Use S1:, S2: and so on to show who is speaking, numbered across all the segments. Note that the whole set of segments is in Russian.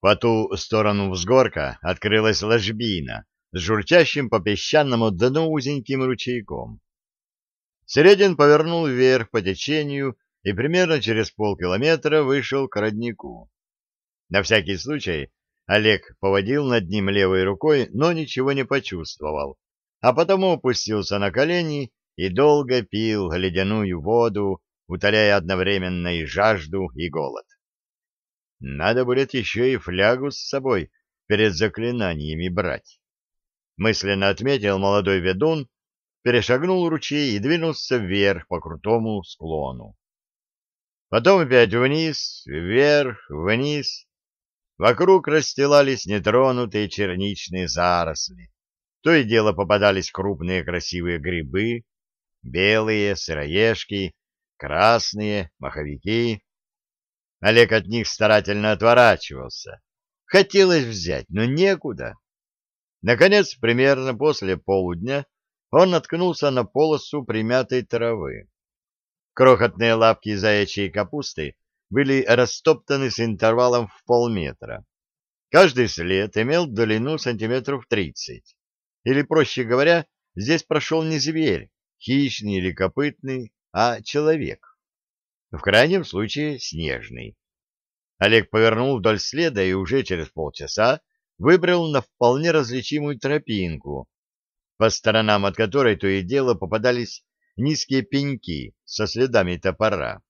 S1: По ту сторону взгорка открылась ложбина с журчащим по песчаному дну узеньким ручейком. Середин повернул вверх по течению и примерно через полкилометра вышел к роднику. На всякий случай Олег поводил над ним левой рукой, но ничего не почувствовал, а потому опустился на колени и долго пил ледяную воду, утоляя одновременно и жажду, и голод. Надо будет еще и флягу с собой перед заклинаниями брать. Мысленно отметил молодой ведун, перешагнул ручей и двинулся вверх по крутому склону. Потом опять вниз, вверх, вниз. Вокруг расстилались нетронутые черничные заросли. То и дело попадались крупные красивые грибы, белые, сыроежки, красные, маховики. Олег от них старательно отворачивался. Хотелось взять, но некуда. Наконец, примерно после полудня, он наткнулся на полосу примятой травы. Крохотные лапки заячьей капусты были растоптаны с интервалом в полметра. Каждый след имел длину сантиметров тридцать. Или, проще говоря, здесь прошел не зверь, хищный или копытный, а человек. В крайнем случае снежный. Олег повернул вдоль следа и уже через полчаса выбрал на вполне различимую тропинку, по сторонам от которой то и дело попадались низкие пеньки со следами топора.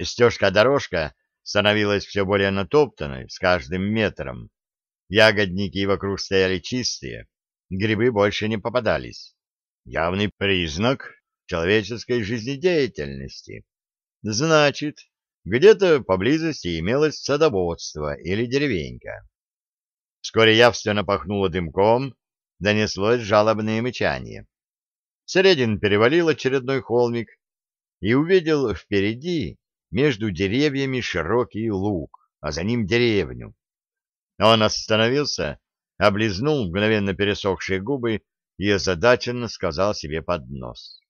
S1: Стежка-дорожка становилась все более натоптанной с каждым метром. Ягодники вокруг стояли чистые, грибы больше не попадались. Явный признак человеческой жизнедеятельности. Значит, где-то поблизости имелось садоводство или деревенька. Вскоре явственно пахнуло дымком, донеслось жалобное мычание. Середин перевалил очередной холмик и увидел впереди, между деревьями, широкий луг, а за ним деревню. Он остановился, облизнул мгновенно пересохшие губы и озадаченно сказал себе под нос.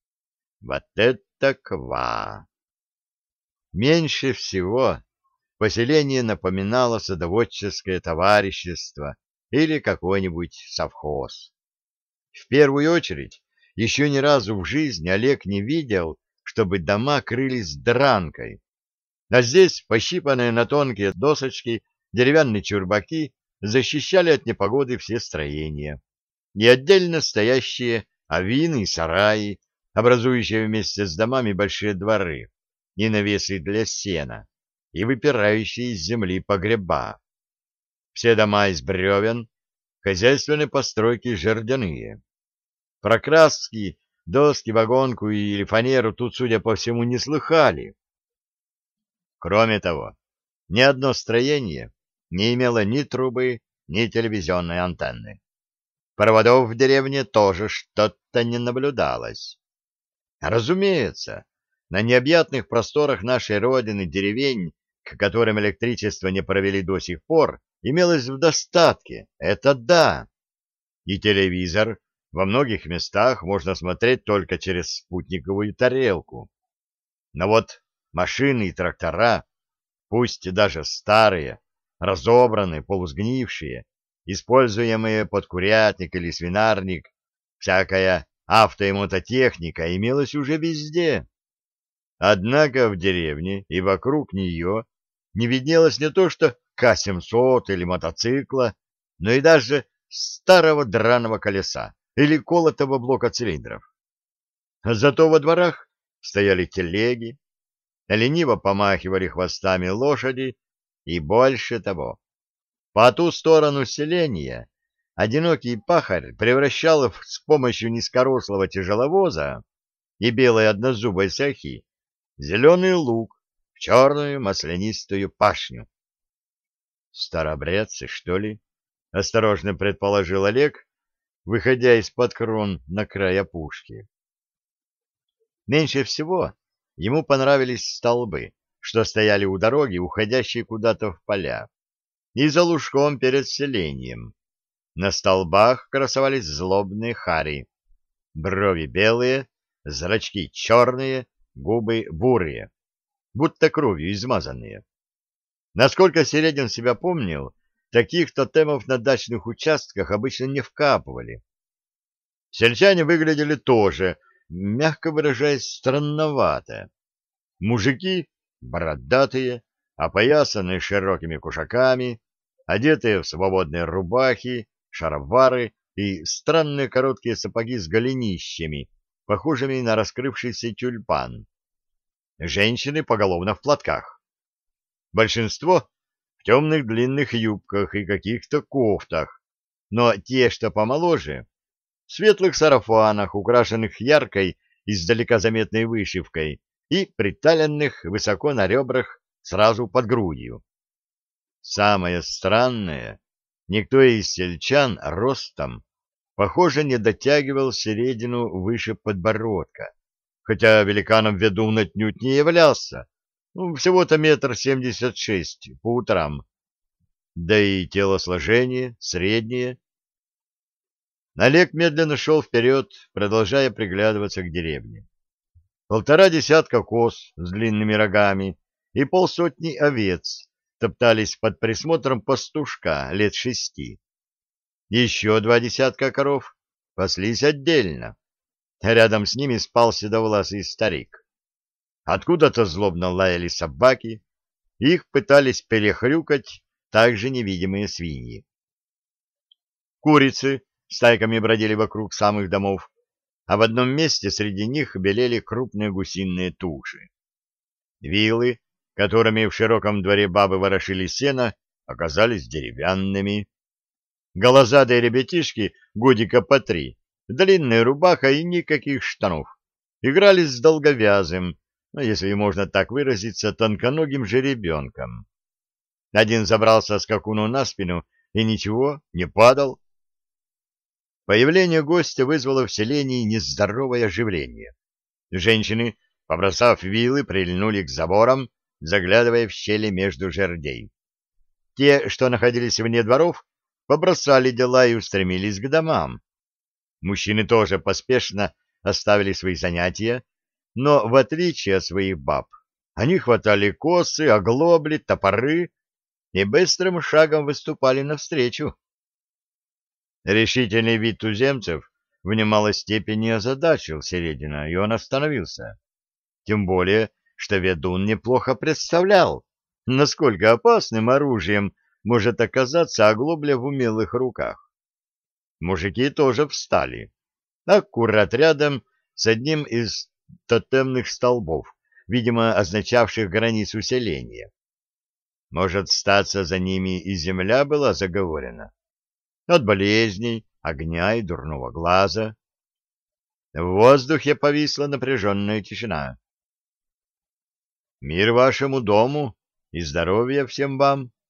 S1: «Вот это ква!» Меньше всего поселение напоминало садоводческое товарищество или какой-нибудь совхоз. В первую очередь, еще ни разу в жизни Олег не видел, чтобы дома крылись дранкой. А здесь, пощипанные на тонкие досочки, деревянные чурбаки защищали от непогоды все строения. И отдельно стоящие авины и сараи, образующие вместе с домами большие дворы, и навесы для сена, и выпирающие из земли погреба. Все дома из бревен, хозяйственные постройки жердяные. Про краски, доски, вагонку или фанеру тут, судя по всему, не слыхали. Кроме того, ни одно строение не имело ни трубы, ни телевизионной антенны. Проводов в деревне тоже что-то не наблюдалось. Разумеется, на необъятных просторах нашей родины деревень, к которым электричество не провели до сих пор, имелось в достатке, это да. И телевизор во многих местах можно смотреть только через спутниковую тарелку. Но вот машины и трактора, пусть даже старые, разобранные, полусгнившие, используемые под курятник или свинарник, всякая авто- и мототехника имелась уже везде. Однако в деревне и вокруг нее не виднелось не то что К-700 или мотоцикла, но и даже старого драного колеса или колотого блока цилиндров. Зато во дворах стояли телеги, лениво помахивали хвостами лошади и больше того. По ту сторону селения одинокий пахарь превращал с помощью низкорослого тяжеловоза и белой однозубой сахи зеленый лук в черную маслянистую пашню. Старобрядцы, что ли? — осторожно предположил Олег, выходя из-под крон на край опушки. Меньше всего ему понравились столбы, что стояли у дороги, уходящей куда-то в поля, и за лужком перед селением. На столбах красовались злобные хари, брови белые, зрачки черные, губы бурые, будто кровью измазанные. Насколько Середин себя помнил, таких тотемов на дачных участках обычно не вкапывали. Сельчане выглядели тоже, мягко выражаясь, странновато. Мужики бородатые, опоясанные широкими кушаками, одетые в свободные рубахи, шаровары и странные короткие сапоги с голенищами, похожими на раскрывшийся тюльпан. Женщины поголовно в платках. Большинство в темных длинных юбках и каких-то кофтах, но те, что помоложе, в светлых сарафанах, украшенных яркой, издалека заметной вышивкой и приталенных высоко на ребрах сразу под грудью. Самое странное, никто из сельчан ростом, похоже, не дотягивал середину выше подбородка, хотя великаном ведун отнюдь не являлся, ну, всего-то метр семьдесят шесть по утрам, да и телосложение среднее. Олег медленно шел вперед, продолжая приглядываться к деревне. Полтора десятка коз с длинными рогами и полсотни овец топтались под присмотром пастушка лет шести. Еще два десятка коров паслись отдельно. Рядом с ними спал седовласый старик. Откуда-то злобно лаяли собаки, их пытались перехрюкать также невидимые свиньи. Курицы стайками бродили вокруг самых домов, а в одном месте среди них белели крупные гусиные туши. Вилы которыми в широком дворе бабы ворошили сено, оказались деревянными. Голозадые ребятишки годика по три, длинная рубаха и никаких штанов, играли с долговязым, ну, если можно так выразиться, тонконогим жеребенком. Один забрался скакуну на спину и ничего, не падал. Появление гостя вызвало в селении нездоровое оживление. Женщины, побросав вилы, прильнули к заборам, заглядывая в щели между жердей. Те, что находились вне дворов, побросали дела и устремились к домам. Мужчины тоже поспешно оставили свои занятия, но, в отличие от своих баб, они хватали косы, оглобли, топоры и быстрым шагом выступали навстречу. Решительный вид туземцев в немалой степени озадачил Середина, и он остановился. Тем более, что ведун неплохо представлял, насколько опасным оружием может оказаться оглобля в умелых руках. Мужики тоже встали, аккурат рядом с одним из тотемных столбов, видимо, означавших границу селения. Может, статься за ними и земля была заговорена. От болезней, огня и дурного глаза. В воздухе повисла напряженная тишина. Мир вашему дому и здоровья всем вам, —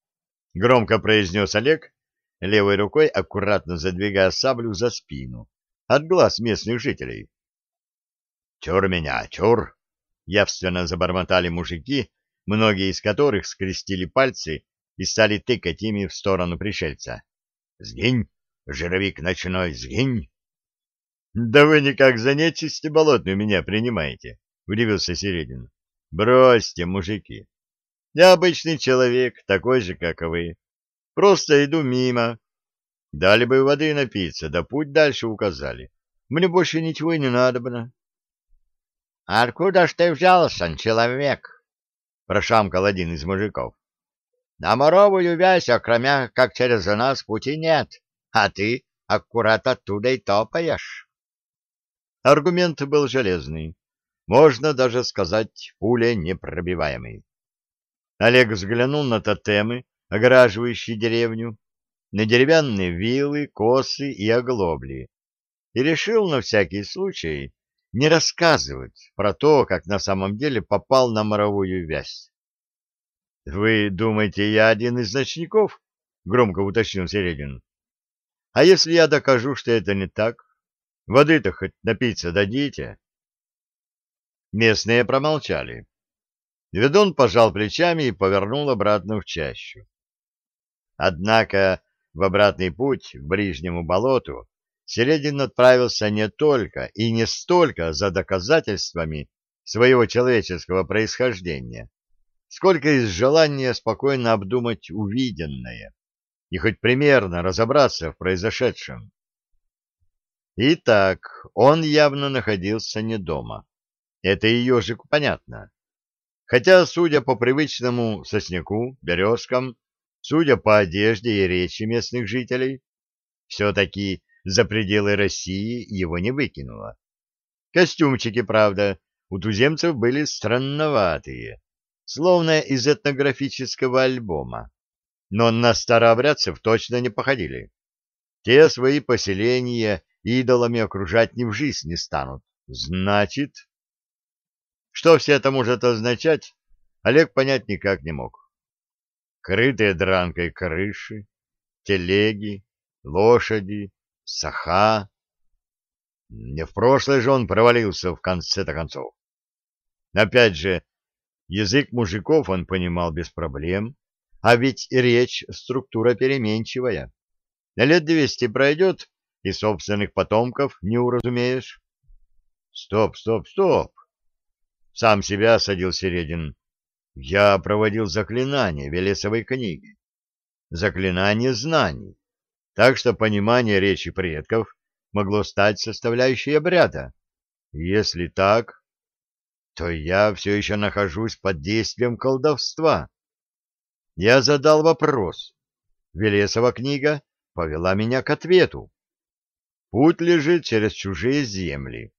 S1: громко произнес Олег, левой рукой аккуратно задвигая саблю за спину от глаз местных жителей. — Чур меня, чур! — явственно забормотали мужики, многие из которых скрестили пальцы и стали тыкать ими в сторону пришельца. — Сгинь, жировик ночной, сгинь! — Да вы никак за нечисти болотную меня принимаете, — удивился Середин. Бросьте, мужики. Я обычный человек, такой же, как и вы. Просто иду мимо. Дали бы воды напиться, да путь дальше указали. Мне больше ничего и не надобно. — А откуда ж ты взялся, человек? — прошамкал один из мужиков. — На моровую вязь, окромя, как через нас, пути нет, а ты аккурат оттуда и топаешь. Аргумент был железный можно даже сказать, пуля непробиваемый. Олег взглянул на тотемы, огораживающие деревню, на деревянные вилы, косы и оглобли, и решил на всякий случай не рассказывать про то, как на самом деле попал на моровую вязь. — Вы думаете, я один из ночников? — громко уточнил Середин. — А если я докажу, что это не так? Воды-то хоть напиться дадите? Местные промолчали. Ведун пожал плечами и повернул обратно в чащу. Однако в обратный путь к ближнему болоту Середин отправился не только и не столько за доказательствами своего человеческого происхождения, сколько из желания спокойно обдумать увиденное. и хоть примерно разобраться в произошедшем. Итак, он явно находился не дома. Это и ежику понятно. Хотя, судя по привычному сосняку, березкам, судя по одежде и речи местных жителей, все-таки за пределы России его не выкинуло. Костюмчики, правда, у туземцев были странноватые, словно из этнографического альбома, но на старообрядцев точно не походили. Те свои поселения идолами окружать ни в жизнь не станут. Значит... Что все это может означать, Олег понять никак не мог. Крытые дранкой крыши, телеги, лошади, саха. Не в прошлое же он провалился в конце-то концов. Опять же, язык мужиков он понимал без проблем, а ведь речь структура переменчивая. На лет двести пройдет, и собственных потомков не уразумеешь. Стоп, стоп, стоп! Сам себя садил Середин. Я проводил заклинание Велесовой книги. Заклинание знаний. Так что понимание речи предков могло стать составляющей обряда. Если так, то я все еще нахожусь под действием колдовства. Я задал вопрос. Велесова книга повела меня к ответу. Путь лежит через чужие земли.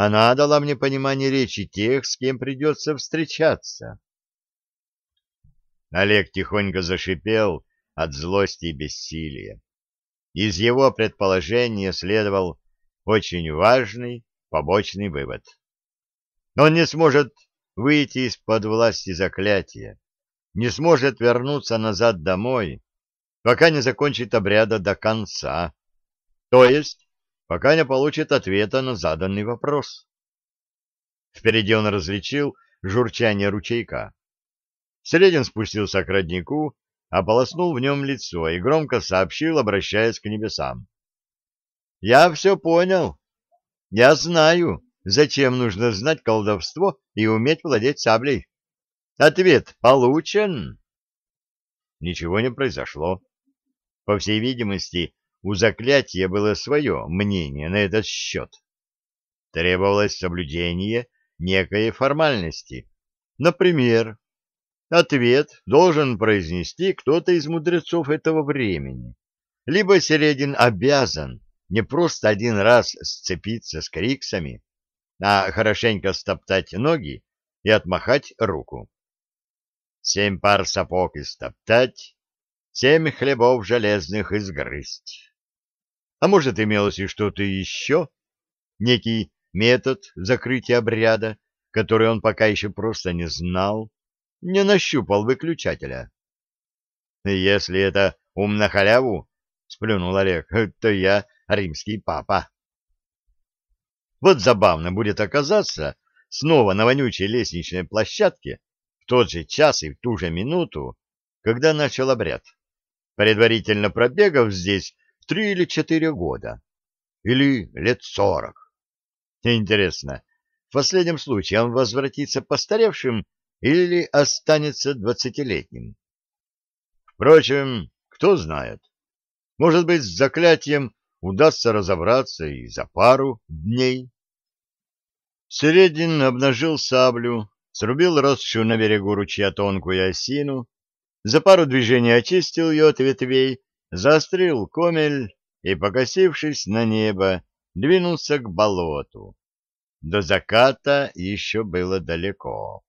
S1: Она дала мне понимание речи тех, с кем придется встречаться. Олег тихонько зашипел от злости и бессилия. Из его предположения следовал очень важный побочный вывод. Он не сможет выйти из-под власти заклятия, не сможет вернуться назад домой, пока не закончит обряда до конца, то есть пока не получит ответа на заданный вопрос. Впереди он различил журчание ручейка. Средин спустился к роднику, ополоснул в нем лицо и громко сообщил, обращаясь к небесам. — Я все понял. Я знаю, зачем нужно знать колдовство и уметь владеть саблей. Ответ получен. Ничего не произошло. По всей видимости, у заклятия было свое мнение на этот счет. Требовалось соблюдение некой формальности. Например, ответ должен произнести кто-то из мудрецов этого времени. Либо Середин обязан не просто один раз сцепиться с криксами, а хорошенько стоптать ноги и отмахать руку. Семь пар сапог истоптать, семь хлебов железных изгрызть. А может, имелось и что-то еще? Некий метод закрытия обряда, который он пока еще просто не знал, не нащупал выключателя. Если это ум на халяву, — сплюнул Олег, — то я римский папа. Вот забавно будет оказаться снова на вонючей лестничной площадке в тот же час и в ту же минуту, когда начал обряд. Предварительно пробегав здесь три или четыре года. Или лет сорок. Интересно, в последнем случае он возвратится постаревшим или останется двадцатилетним? Впрочем, кто знает. Может быть, с заклятием удастся разобраться и за пару дней. Середин обнажил саблю, срубил росшую на берегу ручья тонкую осину, за пару движений очистил ее от ветвей заострил комель и, покосившись на небо, двинулся к болоту. До заката еще было далеко.